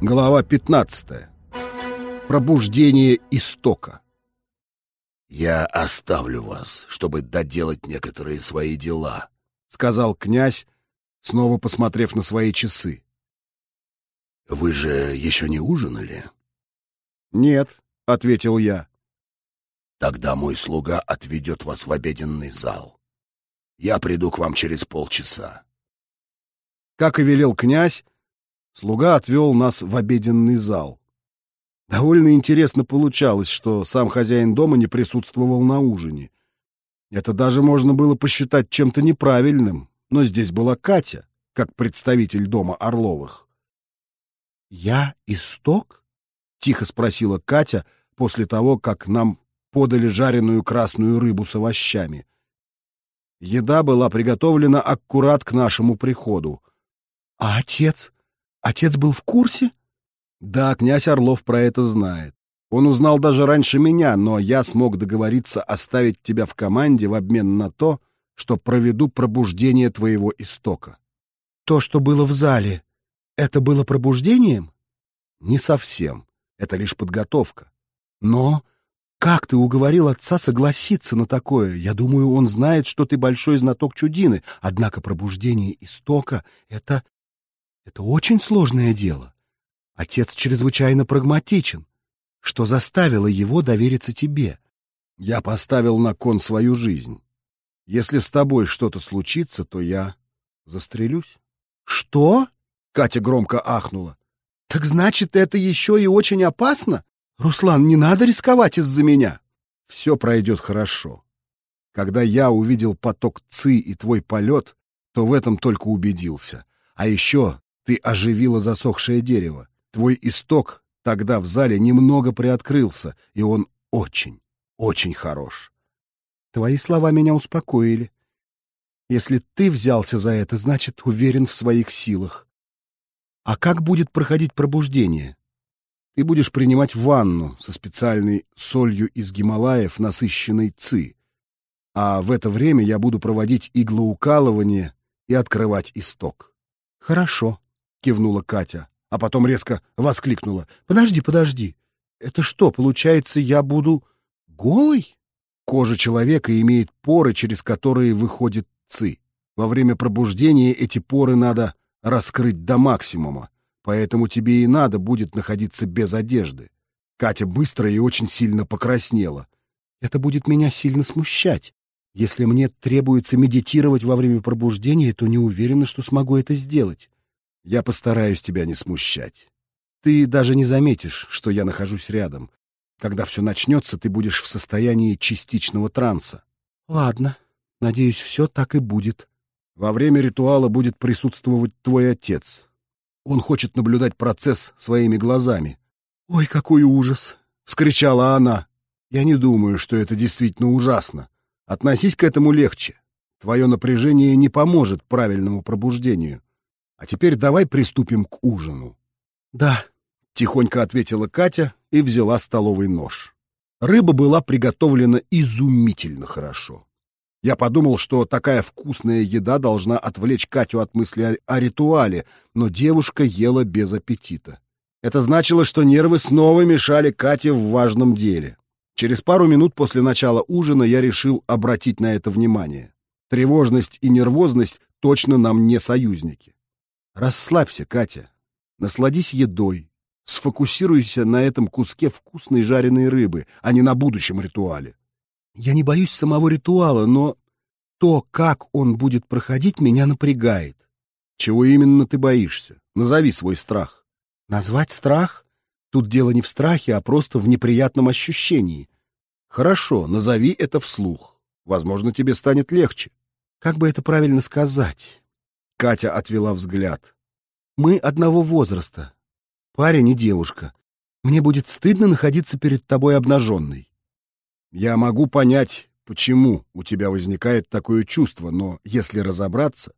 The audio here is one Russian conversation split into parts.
Глава 15. Пробуждение истока. «Я оставлю вас, чтобы доделать некоторые свои дела», — сказал князь, снова посмотрев на свои часы. «Вы же еще не ужинали?» «Нет», — ответил я. «Тогда мой слуга отведет вас в обеденный зал. Я приду к вам через полчаса». Как и велел князь, слуга отвел нас в обеденный зал. Довольно интересно получалось, что сам хозяин дома не присутствовал на ужине. Это даже можно было посчитать чем-то неправильным, но здесь была Катя, как представитель дома Орловых. «Я исток?» — тихо спросила Катя после того, как нам подали жареную красную рыбу с овощами. Еда была приготовлена аккурат к нашему приходу. «А отец? Отец был в курсе?» Да, князь Орлов про это знает. Он узнал даже раньше меня, но я смог договориться оставить тебя в команде в обмен на то, что проведу пробуждение твоего истока. То, что было в зале, это было пробуждением? Не совсем. Это лишь подготовка. Но как ты уговорил отца согласиться на такое? Я думаю, он знает, что ты большой знаток чудины, однако пробуждение истока — это... это очень сложное дело. Отец чрезвычайно прагматичен, что заставило его довериться тебе. Я поставил на кон свою жизнь. Если с тобой что-то случится, то я застрелюсь. Что? Катя громко ахнула. Так значит, это еще и очень опасно? Руслан, не надо рисковать из-за меня. Все пройдет хорошо. Когда я увидел поток ЦИ и твой полет, то в этом только убедился. А еще ты оживила засохшее дерево. Твой исток тогда в зале немного приоткрылся, и он очень, очень хорош. Твои слова меня успокоили. Если ты взялся за это, значит, уверен в своих силах. А как будет проходить пробуждение? Ты будешь принимать ванну со специальной солью из Гималаев, насыщенной ЦИ. А в это время я буду проводить иглоукалывание и открывать исток. Хорошо, кивнула Катя а потом резко воскликнула. «Подожди, подожди. Это что, получается, я буду голый?» Кожа человека имеет поры, через которые выходит ци. Во время пробуждения эти поры надо раскрыть до максимума, поэтому тебе и надо будет находиться без одежды. Катя быстро и очень сильно покраснела. Это будет меня сильно смущать. Если мне требуется медитировать во время пробуждения, то не уверена, что смогу это сделать. Я постараюсь тебя не смущать. Ты даже не заметишь, что я нахожусь рядом. Когда все начнется, ты будешь в состоянии частичного транса. Ладно, надеюсь, все так и будет. Во время ритуала будет присутствовать твой отец. Он хочет наблюдать процесс своими глазами. Ой, какой ужас! вскричала она. Я не думаю, что это действительно ужасно. Относись к этому легче. Твое напряжение не поможет правильному пробуждению. А теперь давай приступим к ужину. Да, тихонько ответила Катя и взяла столовый нож. Рыба была приготовлена изумительно хорошо. Я подумал, что такая вкусная еда должна отвлечь Катю от мысли о, о ритуале, но девушка ела без аппетита. Это значило, что нервы снова мешали Кате в важном деле. Через пару минут после начала ужина я решил обратить на это внимание. Тревожность и нервозность точно нам не союзники. Расслабься, Катя. Насладись едой. Сфокусируйся на этом куске вкусной жареной рыбы, а не на будущем ритуале. Я не боюсь самого ритуала, но то, как он будет проходить, меня напрягает. Чего именно ты боишься? Назови свой страх. Назвать страх? Тут дело не в страхе, а просто в неприятном ощущении. Хорошо, назови это вслух. Возможно, тебе станет легче. Как бы это правильно сказать? Катя отвела взгляд. «Мы одного возраста. Парень и девушка. Мне будет стыдно находиться перед тобой обнаженной». «Я могу понять, почему у тебя возникает такое чувство, но если разобраться,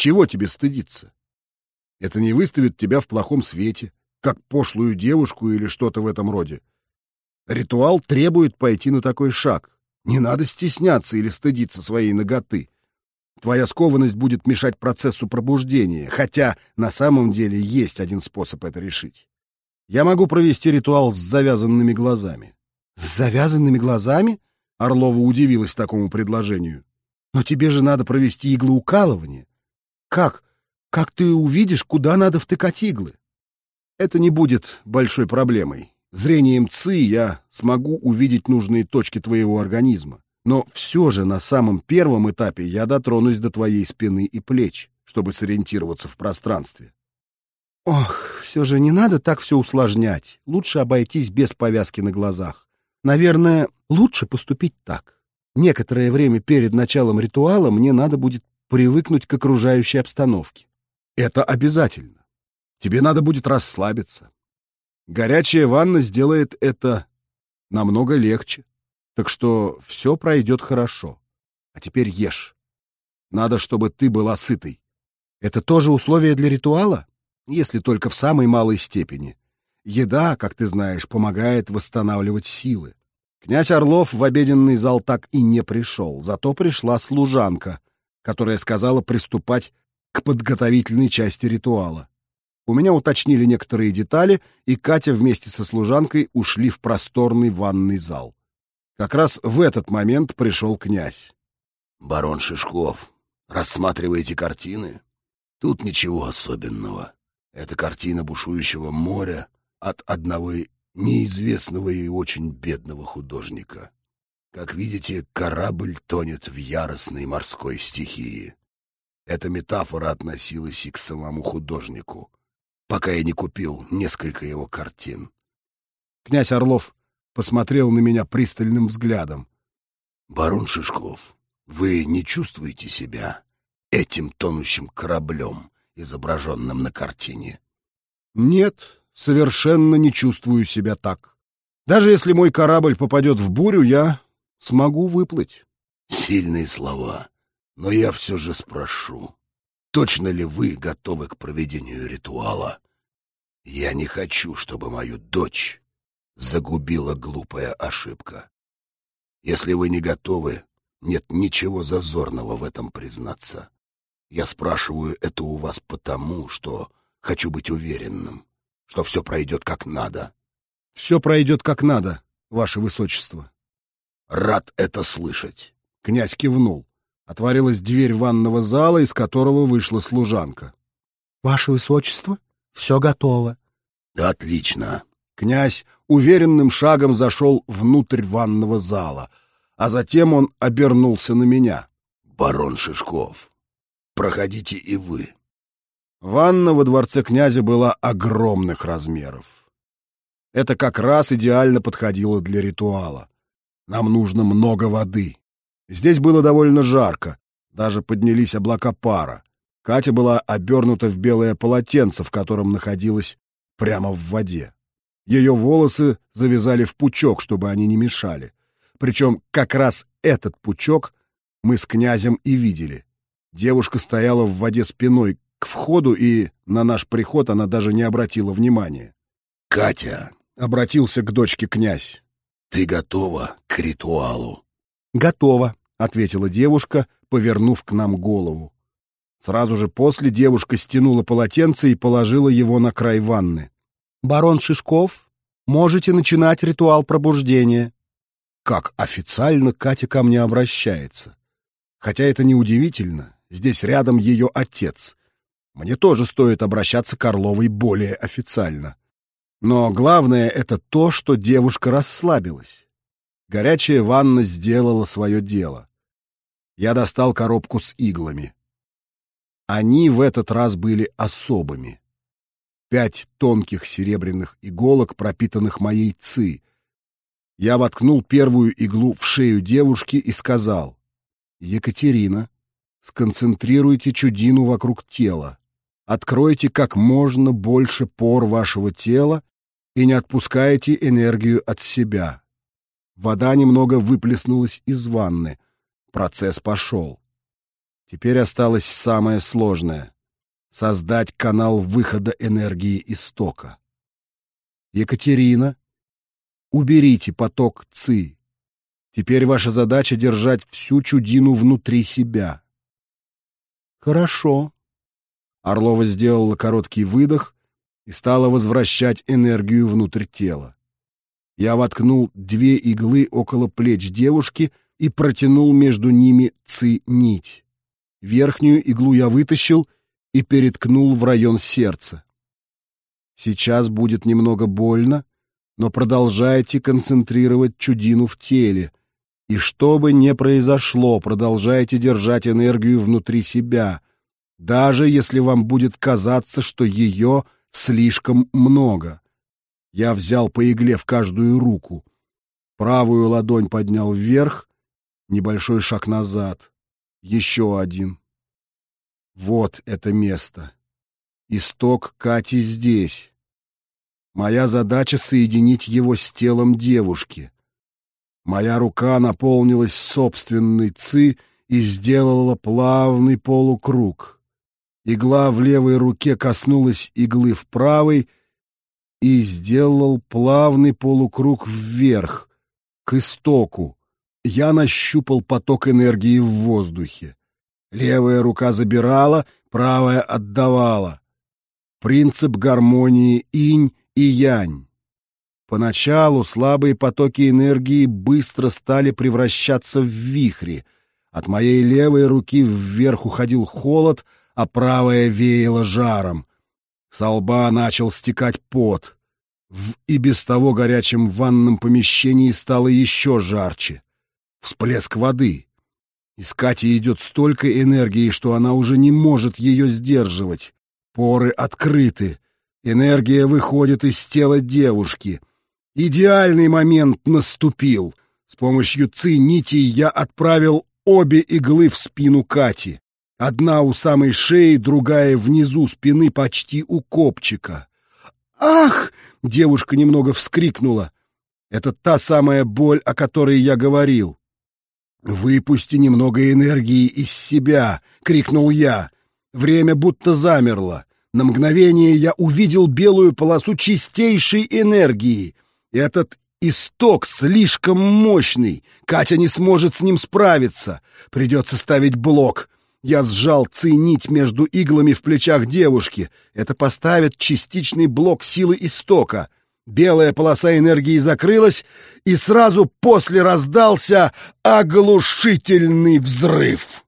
чего тебе стыдиться? Это не выставит тебя в плохом свете, как пошлую девушку или что-то в этом роде. Ритуал требует пойти на такой шаг. Не надо стесняться или стыдиться своей ноготы. Твоя скованность будет мешать процессу пробуждения, хотя на самом деле есть один способ это решить. Я могу провести ритуал с завязанными глазами. С завязанными глазами? Орлова удивилась такому предложению. Но тебе же надо провести иглоукалывание. Как? Как ты увидишь, куда надо втыкать иглы? Это не будет большой проблемой. Зрением ЦИ я смогу увидеть нужные точки твоего организма. Но все же на самом первом этапе я дотронусь до твоей спины и плеч, чтобы сориентироваться в пространстве. Ох, все же не надо так все усложнять. Лучше обойтись без повязки на глазах. Наверное, лучше поступить так. Некоторое время перед началом ритуала мне надо будет привыкнуть к окружающей обстановке. Это обязательно. Тебе надо будет расслабиться. Горячая ванна сделает это намного легче. Так что все пройдет хорошо. А теперь ешь. Надо, чтобы ты была сытой. Это тоже условие для ритуала? Если только в самой малой степени. Еда, как ты знаешь, помогает восстанавливать силы. Князь Орлов в обеденный зал так и не пришел, зато пришла служанка, которая сказала приступать к подготовительной части ритуала. У меня уточнили некоторые детали, и Катя вместе со служанкой ушли в просторный ванный зал. Как раз в этот момент пришел князь. «Барон Шишков, рассматриваете картины? Тут ничего особенного. Это картина бушующего моря от одного неизвестного и очень бедного художника. Как видите, корабль тонет в яростной морской стихии. Эта метафора относилась и к самому художнику, пока я не купил несколько его картин. Князь Орлов посмотрел на меня пристальным взглядом. «Барон Шишков, вы не чувствуете себя этим тонущим кораблем, изображенным на картине?» «Нет», совершенно не чувствую себя так. Даже если мой корабль попадет в бурю, я смогу выплыть. Сильные слова, но я все же спрошу, точно ли вы готовы к проведению ритуала? Я не хочу, чтобы мою дочь загубила глупая ошибка. Если вы не готовы, нет ничего зазорного в этом признаться. Я спрашиваю это у вас потому, что хочу быть уверенным что все пройдет как надо. — Все пройдет как надо, ваше высочество. — Рад это слышать. Князь кивнул. Отворилась дверь ванного зала, из которого вышла служанка. — Ваше высочество, все готово. — Отлично. Князь уверенным шагом зашел внутрь ванного зала, а затем он обернулся на меня. — Барон Шишков, проходите и вы. Ванна во дворце князя была огромных размеров. Это как раз идеально подходило для ритуала. Нам нужно много воды. Здесь было довольно жарко, даже поднялись облака пара. Катя была обернута в белое полотенце, в котором находилась прямо в воде. Ее волосы завязали в пучок, чтобы они не мешали. Причем как раз этот пучок мы с князем и видели. Девушка стояла в воде спиной к входу, и на наш приход она даже не обратила внимания. «Катя!» — обратился к дочке князь. «Ты готова к ритуалу?» «Готова», — ответила девушка, повернув к нам голову. Сразу же после девушка стянула полотенце и положила его на край ванны. «Барон Шишков, можете начинать ритуал пробуждения». Как официально Катя ко мне обращается. Хотя это не удивительно, здесь рядом ее отец, мне тоже стоит обращаться к Орловой более официально. Но главное — это то, что девушка расслабилась. Горячая ванна сделала свое дело. Я достал коробку с иглами. Они в этот раз были особыми. Пять тонких серебряных иголок, пропитанных моей ци. Я воткнул первую иглу в шею девушки и сказал, «Екатерина, сконцентрируйте чудину вокруг тела откройте как можно больше пор вашего тела и не отпускайте энергию от себя. Вода немного выплеснулась из ванны. Процесс пошел. Теперь осталось самое сложное — создать канал выхода энергии истока. Екатерина, уберите поток ЦИ. Теперь ваша задача держать всю чудину внутри себя. Хорошо. Орлова сделала короткий выдох и стала возвращать энергию внутрь тела. Я воткнул две иглы около плеч девушки и протянул между ними ци-нить. Верхнюю иглу я вытащил и переткнул в район сердца. Сейчас будет немного больно, но продолжайте концентрировать чудину в теле. И что бы ни произошло, продолжайте держать энергию внутри себя, даже если вам будет казаться, что ее слишком много. Я взял по игле в каждую руку. Правую ладонь поднял вверх, небольшой шаг назад. Еще один. Вот это место. Исток Кати здесь. Моя задача — соединить его с телом девушки. Моя рука наполнилась собственной ци и сделала плавный полукруг. Игла в левой руке коснулась иглы в правой и сделал плавный полукруг вверх, к истоку. Я нащупал поток энергии в воздухе. Левая рука забирала, правая отдавала. Принцип гармонии инь и янь. Поначалу слабые потоки энергии быстро стали превращаться в вихри. От моей левой руки вверх уходил холод, а правая веяла жаром. С лба начал стекать пот. В и без того горячем ванном помещении стало еще жарче. Всплеск воды. Из Кати идет столько энергии, что она уже не может ее сдерживать. Поры открыты. Энергия выходит из тела девушки. Идеальный момент наступил. С помощью ци-нитей я отправил обе иглы в спину Кати. Одна у самой шеи, другая внизу спины почти у копчика. «Ах!» — девушка немного вскрикнула. Это та самая боль, о которой я говорил. «Выпусти немного энергии из себя!» — крикнул я. Время будто замерло. На мгновение я увидел белую полосу чистейшей энергии. Этот исток слишком мощный. Катя не сможет с ним справиться. Придется ставить блок. Я сжал цинить между иглами в плечах девушки. Это поставит частичный блок силы истока. Белая полоса энергии закрылась, и сразу после раздался оглушительный взрыв.